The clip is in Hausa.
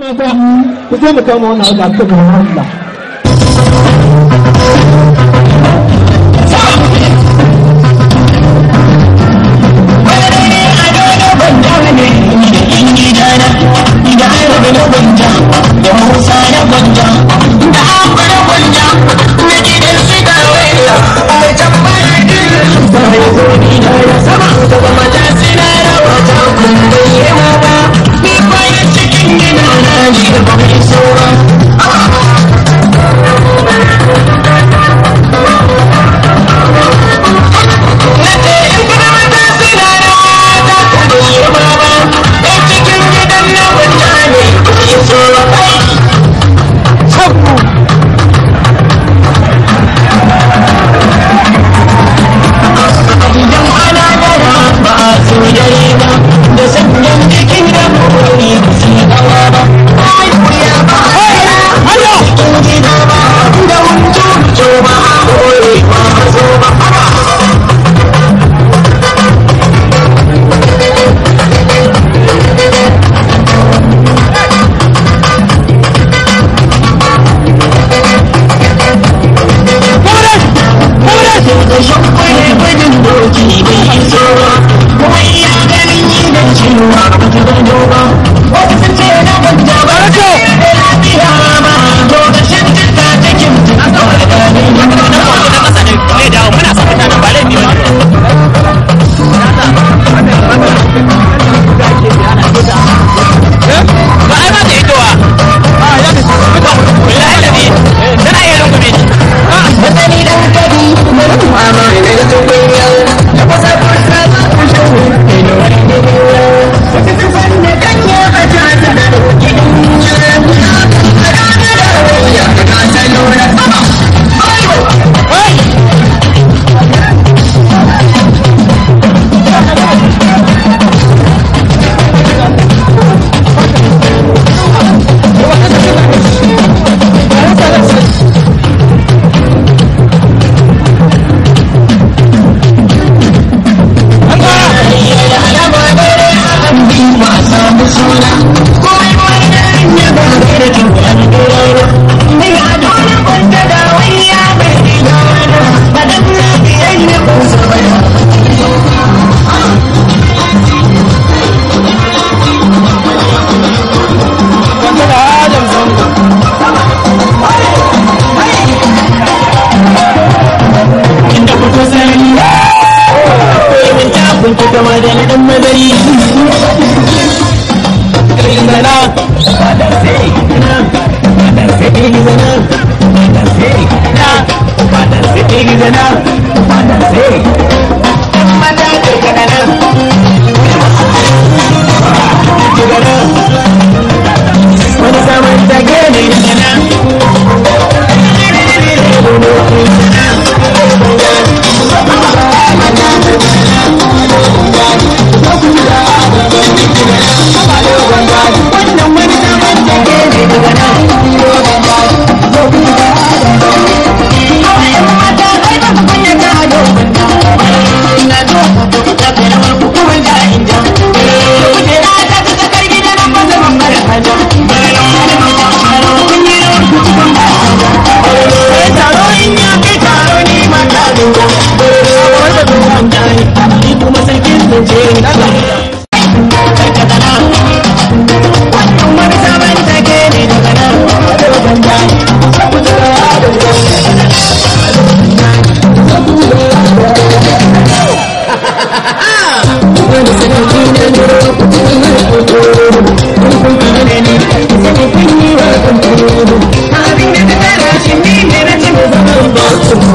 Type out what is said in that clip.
mata ku je mu kama wannan haka ta gaba Allah Abin da ta tara shi ne na cin Number two.